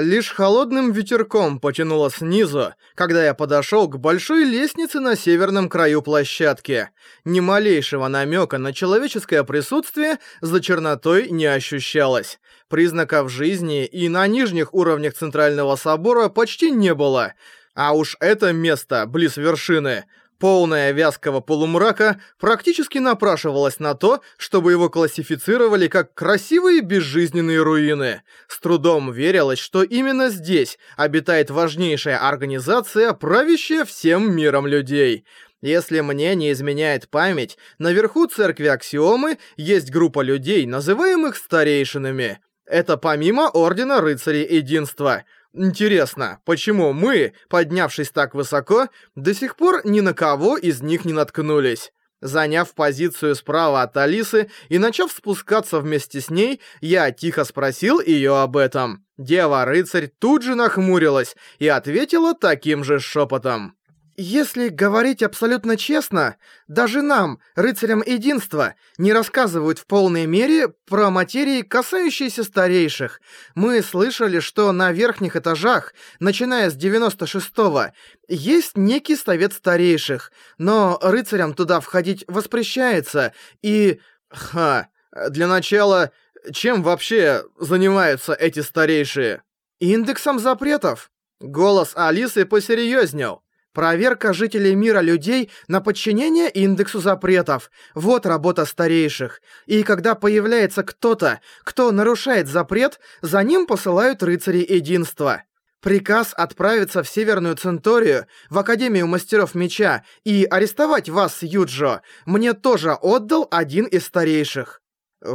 Лишь холодным ветерком потянуло снизу, когда я подошел к большой лестнице на северном краю площадки. Ни малейшего намека на человеческое присутствие за чернотой не ощущалось. Признаков жизни и на нижних уровнях Центрального Собора почти не было. А уж это место, близ вершины, полная вязкого полумрака, практически напрашивалась на то, чтобы его классифицировали как красивые безжизненные руины. С трудом верилось, что именно здесь обитает важнейшая организация, правящая всем миром людей. Если мне не изменяет память, наверху церкви Аксиомы есть группа людей, называемых старейшинами. Это помимо Ордена Рыцарей Единства — Интересно, почему мы, поднявшись так высоко, до сих пор ни на кого из них не наткнулись? Заняв позицию справа от Алисы и начав спускаться вместе с ней, я тихо спросил ее об этом. Дева-рыцарь тут же нахмурилась и ответила таким же шепотом. Если говорить абсолютно честно, даже нам, рыцарям единства, не рассказывают в полной мере про материи, касающиеся старейших. Мы слышали, что на верхних этажах, начиная с 96-го, есть некий совет старейших, но рыцарям туда входить воспрещается, и... Ха, для начала, чем вообще занимаются эти старейшие? Индексом запретов. Голос Алисы посерьезнел. Проверка жителей мира людей на подчинение индексу запретов. Вот работа старейших. И когда появляется кто-то, кто нарушает запрет, за ним посылают рыцари единства. Приказ отправиться в Северную Центорию, в Академию Мастеров Меча и арестовать вас Юджо мне тоже отдал один из старейших.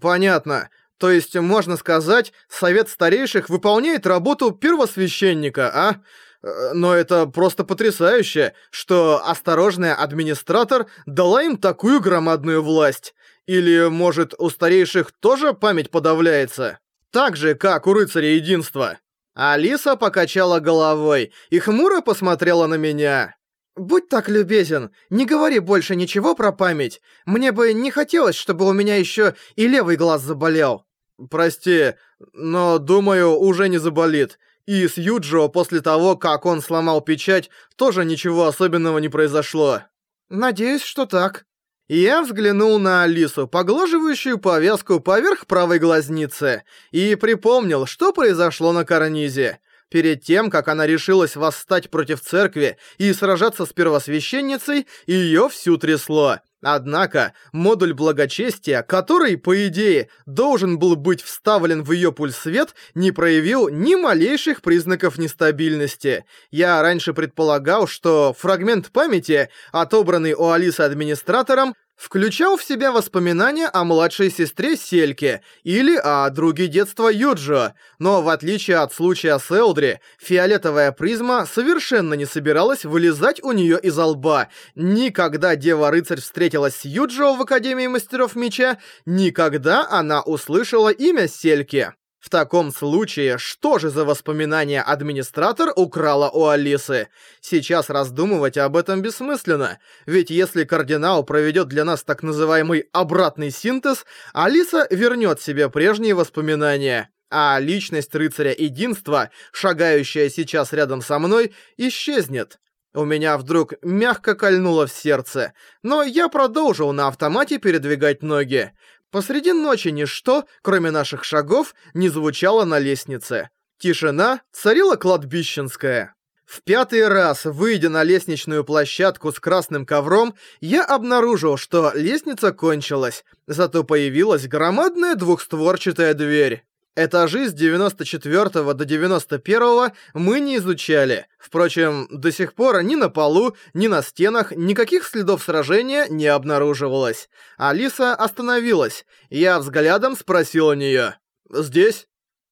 Понятно. То есть, можно сказать, Совет Старейших выполняет работу первосвященника, а? Э, но это просто потрясающе, что осторожная администратор дала им такую громадную власть. Или, может, у старейших тоже память подавляется? Так же, как у рыцаря единства. Алиса покачала головой и хмуро посмотрела на меня. «Будь так любезен, не говори больше ничего про память. Мне бы не хотелось, чтобы у меня еще и левый глаз заболел». «Прости, но, думаю, уже не заболит. И с Юджио после того, как он сломал печать, тоже ничего особенного не произошло. Надеюсь, что так. Я взглянул на Алису, поглаживающую повязку поверх правой глазницы, и припомнил, что произошло на карнизе. Перед тем, как она решилась восстать против церкви и сражаться с первосвященницей, её всю трясло. Однако, модуль благочестия, который, по идее, должен был быть вставлен в её пульсвет, не проявил ни малейших признаков нестабильности. Я раньше предполагал, что фрагмент памяти, отобранный у Алисы администратором, включал в себя воспоминания о младшей сестре Сельке или о друге детства Юджо, но в отличие от случая с Элдри, фиолетовая призма совершенно не собиралась вылезать у нее из лба. Никогда Дева-рыцарь встретилась с Юджо в Академии Мастеров Меча, никогда она услышала имя Сельки. В таком случае, что же за воспоминания администратор украла у Алисы? Сейчас раздумывать об этом бессмысленно, ведь если кардинал проведет для нас так называемый «обратный синтез», Алиса вернет себе прежние воспоминания. А личность рыцаря единства, шагающая сейчас рядом со мной, исчезнет. У меня вдруг мягко кольнуло в сердце, но я продолжил на автомате передвигать ноги. Посреди ночи ничто, кроме наших шагов, не звучало на лестнице. Тишина царила кладбищенская. В пятый раз, выйдя на лестничную площадку с красным ковром, я обнаружил, что лестница кончилась, зато появилась громадная двухстворчатая дверь. Этажи с 94 до 91 мы не изучали. Впрочем, до сих пор ни на полу, ни на стенах никаких следов сражения не обнаруживалось. Алиса остановилась. Я взглядом спросил у неё. «Здесь?»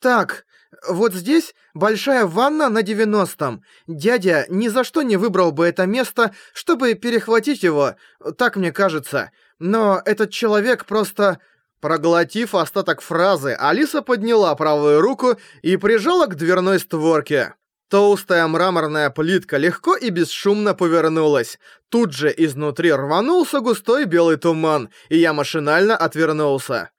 «Так, вот здесь большая ванна на 90-м. Дядя ни за что не выбрал бы это место, чтобы перехватить его, так мне кажется. Но этот человек просто Проглотив остаток фразы, Алиса подняла правую руку и прижала к дверной створке. Толстая мраморная плитка легко и бесшумно повернулась. Тут же изнутри рванулся густой белый туман, и я машинально отвернулся.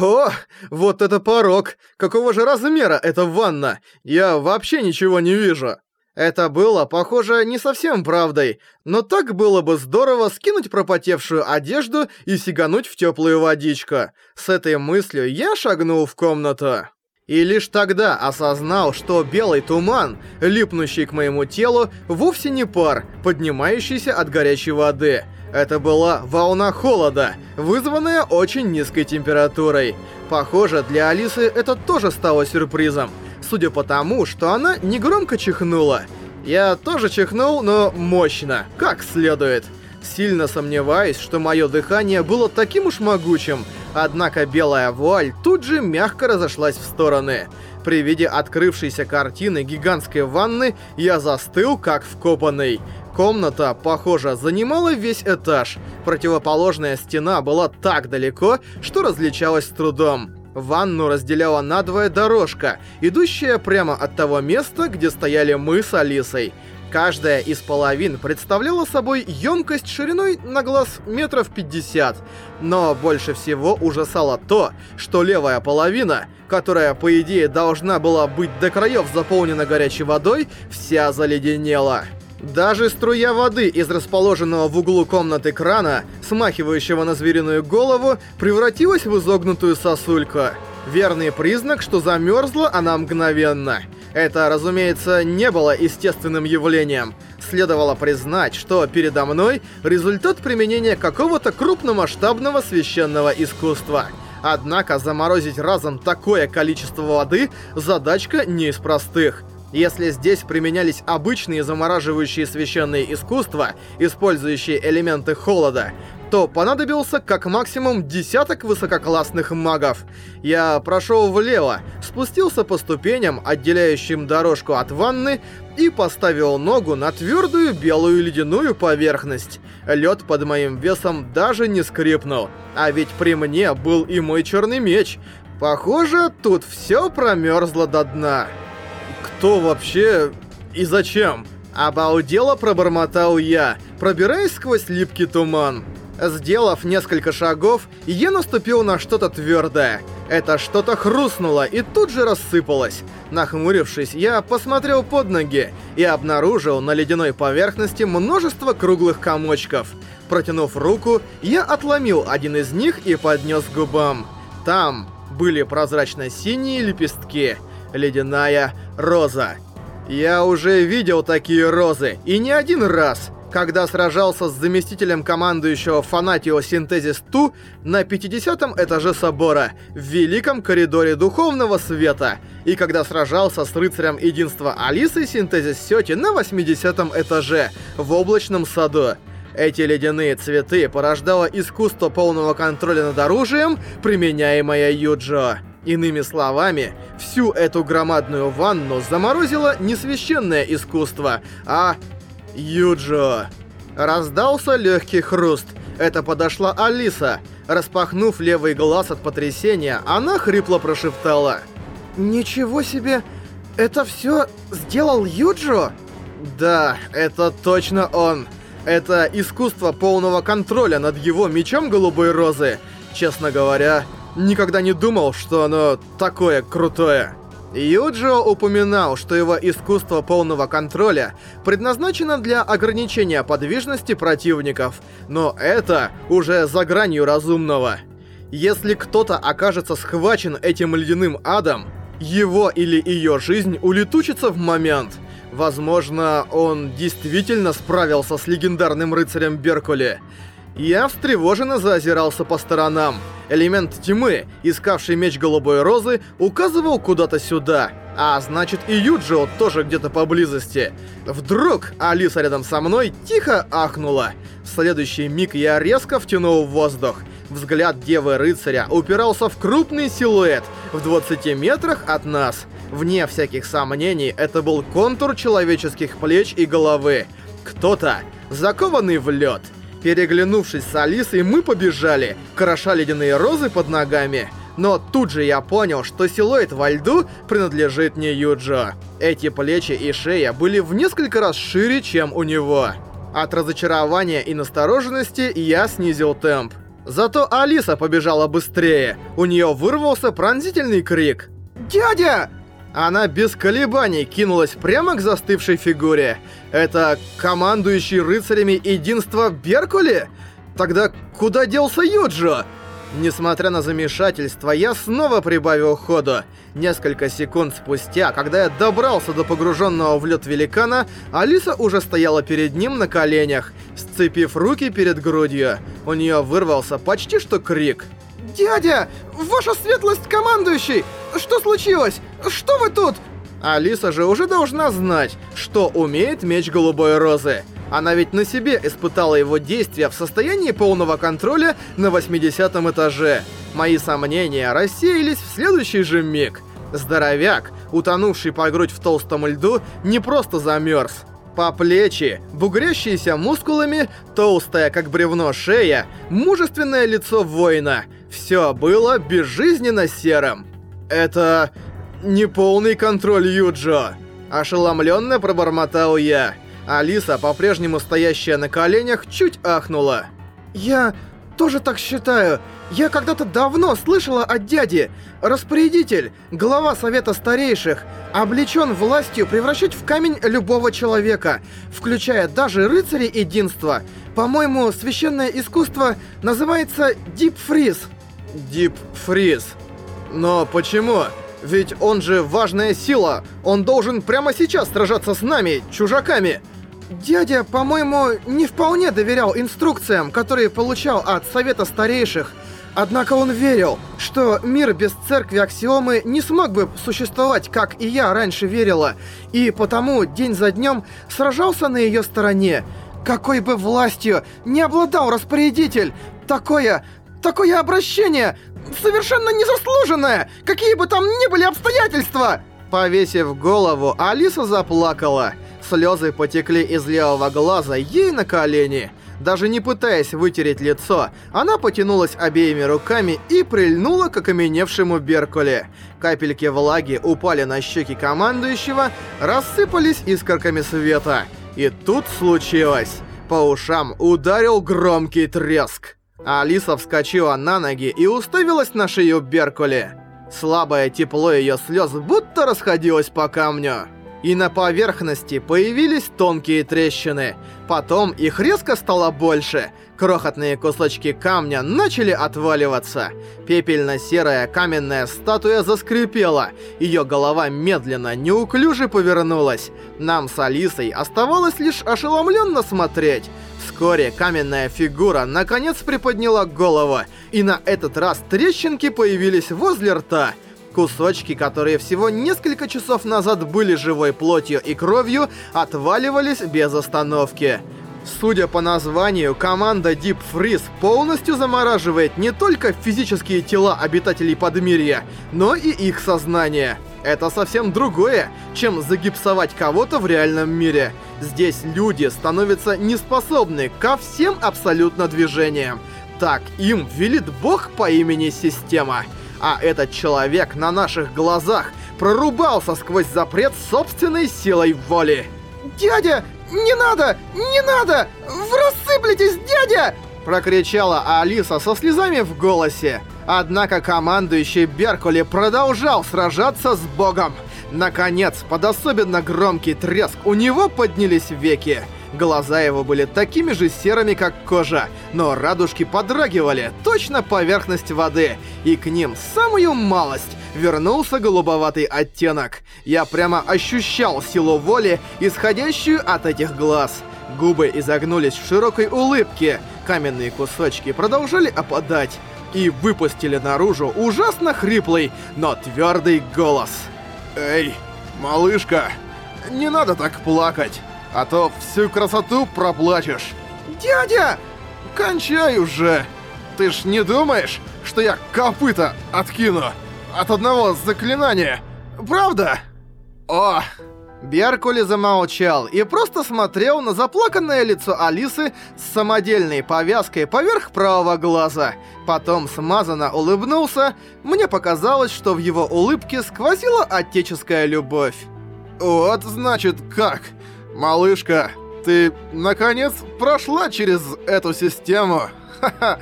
О, вот это порог! Какого же размера эта ванна? Я вообще ничего не вижу. Это было, похоже, не совсем правдой, но так было бы здорово скинуть пропотевшую одежду и сигануть в теплую водичку. С этой мыслью я шагнул в комнату. И лишь тогда осознал, что белый туман, липнущий к моему телу, вовсе не пар, поднимающийся от горячей воды. Это была волна холода, вызванная очень низкой температурой. Похоже, для Алисы это тоже стало сюрпризом судя по тому, что она негромко чихнула. Я тоже чихнул, но мощно, как следует. Сильно сомневаюсь, что мое дыхание было таким уж могучим, однако белая вуаль тут же мягко разошлась в стороны. При виде открывшейся картины гигантской ванны я застыл, как вкопанный. Комната, похоже, занимала весь этаж. Противоположная стена была так далеко, что различалась с трудом. Ванну разделяла надвое дорожка, идущая прямо от того места, где стояли мы с Алисой. Каждая из половин представляла собой емкость шириной на глаз метров 50. Но больше всего ужасало то, что левая половина, которая по идее должна была быть до краев заполнена горячей водой, вся заледенела. Даже струя воды из расположенного в углу комнаты крана, смахивающего на звериную голову, превратилась в изогнутую сосульку. Верный признак, что замерзла она мгновенно. Это, разумеется, не было естественным явлением. Следовало признать, что передо мной результат применения какого-то крупномасштабного священного искусства. Однако заморозить разом такое количество воды – задачка не из простых. Если здесь применялись обычные замораживающие священные искусства, использующие элементы холода, то понадобился как максимум десяток высококлассных магов. Я прошел влево, спустился по ступеням, отделяющим дорожку от ванны, и поставил ногу на твердую белую ледяную поверхность. Лед под моим весом даже не скрипнул. А ведь при мне был и мой черный меч. Похоже, тут все промерзло до дна. Кто вообще и зачем? Обалдело пробормотал я, пробираясь сквозь липкий туман. Сделав несколько шагов, я наступил на что-то твердое. Это что-то хрустнуло и тут же рассыпалось. Нахмурившись, я посмотрел под ноги и обнаружил на ледяной поверхности множество круглых комочков. Протянув руку, я отломил один из них и поднес к губам. Там были прозрачно-синие лепестки — ледяная роза. Я уже видел такие розы, и не один раз, когда сражался с заместителем командующего Фанатио Синтезис Ту на 50 этаже собора, в Великом коридоре Духовного Света, и когда сражался с рыцарем единства Алисой Синтезис Сёти на 80 этаже, в Облачном саду. Эти ледяные цветы порождало искусство полного контроля над оружием, применяемое Юджо. Иными словами, всю эту громадную ванну заморозило не священное искусство, а... Юджо. Раздался легкий хруст. Это подошла Алиса. Распахнув левый глаз от потрясения, она хрипло прошептала. «Ничего себе! Это все сделал Юджо?» «Да, это точно он. Это искусство полного контроля над его мечом Голубой Розы. Честно говоря, Никогда не думал, что оно такое крутое. Юджио упоминал, что его искусство полного контроля предназначено для ограничения подвижности противников, но это уже за гранью разумного. Если кто-то окажется схвачен этим ледяным адом, его или ее жизнь улетучится в момент. Возможно, он действительно справился с легендарным рыцарем Беркули. Я встревоженно заозирался по сторонам. Элемент тьмы, искавший меч Голубой Розы, указывал куда-то сюда. А значит и Юджио тоже где-то поблизости. Вдруг Алиса рядом со мной тихо ахнула. В следующий миг я резко втянул в воздух. Взгляд Девы-рыцаря упирался в крупный силуэт в 20 метрах от нас. Вне всяких сомнений, это был контур человеческих плеч и головы. Кто-то, закованный в лед. Переглянувшись с Алисой, мы побежали, кроша ледяные розы под ногами. Но тут же я понял, что силуэт во льду принадлежит не Юджо. Эти плечи и шея были в несколько раз шире, чем у него. От разочарования и настороженности я снизил темп. Зато Алиса побежала быстрее. У нее вырвался пронзительный крик. «Дядя!» Она без колебаний кинулась прямо к застывшей фигуре. Это командующий рыцарями единства Беркули? Тогда куда делся Юджо? Несмотря на замешательство, я снова прибавил ходу. Несколько секунд спустя, когда я добрался до погруженного в лед великана, Алиса уже стояла перед ним на коленях, сцепив руки перед грудью. У нее вырвался почти что крик. «Дядя! Ваша светлость командующий! Что случилось? Что вы тут?» Алиса же уже должна знать, что умеет меч Голубой Розы. Она ведь на себе испытала его действия в состоянии полного контроля на 80 этаже. Мои сомнения рассеялись в следующий же миг. Здоровяк, утонувший по грудь в толстом льду, не просто замерз. По плечи, бугрящиеся мускулами, толстая, как бревно, шея, мужественное лицо воина. Все было безжизненно серым. Это... не полный контроль Юджо. Ошеломленно пробормотал я. Алиса, по-прежнему стоящая на коленях, чуть ахнула. «Я тоже так считаю. Я когда-то давно слышала от дяди. Распорядитель, глава Совета Старейших, облечен властью превращать в камень любого человека, включая даже рыцарей единства. По-моему, священное искусство называется дипфриз». «Дипфриз? Но почему?» Ведь он же важная сила. Он должен прямо сейчас сражаться с нами, чужаками. Дядя, по-моему, не вполне доверял инструкциям, которые получал от Совета Старейших. Однако он верил, что мир без церкви Аксиомы не смог бы существовать, как и я раньше верила, и потому день за днем сражался на ее стороне. Какой бы властью не обладал распорядитель, такое, такое обращение совершенно незаслуженное, какие бы там ни были обстоятельства! Повесив голову, Алиса заплакала. Слезы потекли из левого глаза ей на колени. Даже не пытаясь вытереть лицо, она потянулась обеими руками и прильнула к окаменевшему Беркуле. Капельки влаги упали на щеки командующего, рассыпались искорками света. И тут случилось. По ушам ударил громкий треск. Алиса вскочила на ноги и уставилась на шею Беркуле. Слабое тепло ее слез будто расходилось по камню и на поверхности появились тонкие трещины. Потом их резко стало больше. Крохотные кусочки камня начали отваливаться. Пепельно-серая каменная статуя заскрипела. Ее голова медленно, неуклюже повернулась. Нам с Алисой оставалось лишь ошеломленно смотреть. Вскоре каменная фигура наконец приподняла голову, и на этот раз трещинки появились возле рта. Кусочки, которые всего несколько часов назад были живой плотью и кровью, отваливались без остановки. Судя по названию, команда Deep Freeze полностью замораживает не только физические тела обитателей Подмирья, но и их сознание. Это совсем другое, чем загипсовать кого-то в реальном мире. Здесь люди становятся неспособны ко всем абсолютно движениям. Так им велит бог по имени Система а этот человек на наших глазах прорубался сквозь запрет собственной силой воли. «Дядя, не надо! Не надо! Вы рассыплетесь, дядя!» Прокричала Алиса со слезами в голосе. Однако командующий Беркули продолжал сражаться с богом. Наконец, под особенно громкий треск у него поднялись веки. Глаза его были такими же серыми, как кожа, но радужки подрагивали, точно поверхность воды, и к ним самую малость вернулся голубоватый оттенок. Я прямо ощущал силу воли, исходящую от этих глаз. Губы изогнулись в широкой улыбке, каменные кусочки продолжали опадать и выпустили наружу ужасно хриплый, но твердый голос. «Эй, малышка, не надо так плакать!» А то всю красоту проплачешь. Дядя! Кончай уже! Ты ж не думаешь, что я копыта откину от одного заклинания? Правда? О! Беркули замолчал и просто смотрел на заплаканное лицо Алисы с самодельной повязкой поверх правого глаза. Потом смазанно улыбнулся. Мне показалось, что в его улыбке сквозила отеческая любовь. «Вот значит как!» Малышка, ты наконец прошла через эту систему. Ха-ха.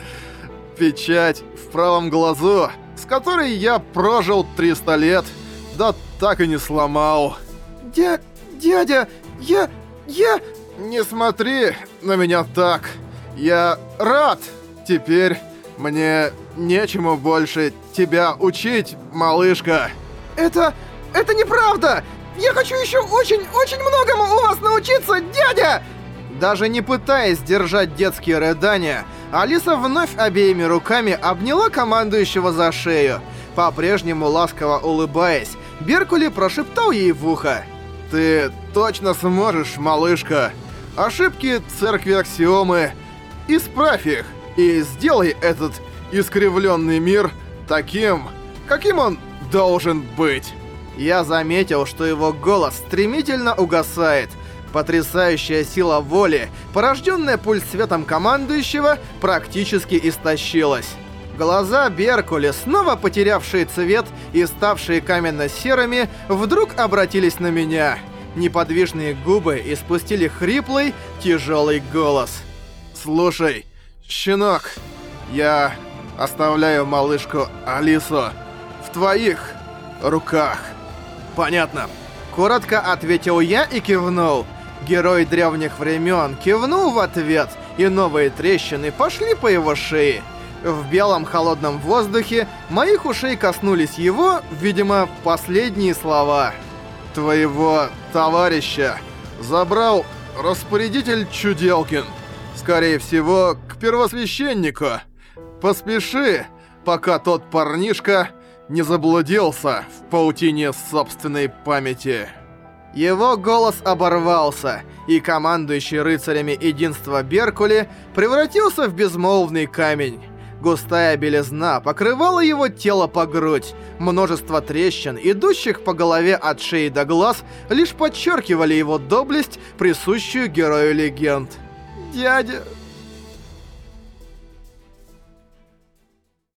Печать в правом глазу, с которой я прожил 300 лет, да так и не сломал. Дя... дядя, я... я... Не смотри на меня так. Я рад. Теперь мне нечему больше тебя учить, малышка. Это... это неправда! Я хочу еще очень-очень многому у вас научиться, дядя! Даже не пытаясь держать детские рыдания, Алиса вновь обеими руками обняла командующего за шею. По-прежнему ласково улыбаясь, Беркули прошептал ей в ухо. «Ты точно сможешь, малышка. Ошибки церкви Аксиомы. Исправь их и сделай этот искривленный мир таким, каким он должен быть». Я заметил, что его голос стремительно угасает. Потрясающая сила воли, порожденная пульс-светом командующего, практически истощилась. Глаза Беркули, снова потерявшие цвет и ставшие каменно-серыми, вдруг обратились на меня. Неподвижные губы испустили хриплый, тяжелый голос. «Слушай, щенок, я оставляю малышку Алису в твоих руках». «Понятно». Коротко ответил я и кивнул. Герой древних времен кивнул в ответ, и новые трещины пошли по его шее. В белом холодном воздухе моих ушей коснулись его, видимо, последние слова. «Твоего товарища забрал распорядитель Чуделкин. Скорее всего, к первосвященнику. Поспеши, пока тот парнишка не заблудился в паутине собственной памяти». Его голос оборвался, и командующий рыцарями единства Беркули превратился в безмолвный камень. Густая белизна покрывала его тело по грудь. Множество трещин, идущих по голове от шеи до глаз, лишь подчеркивали его доблесть, присущую герою легенд. «Дядя,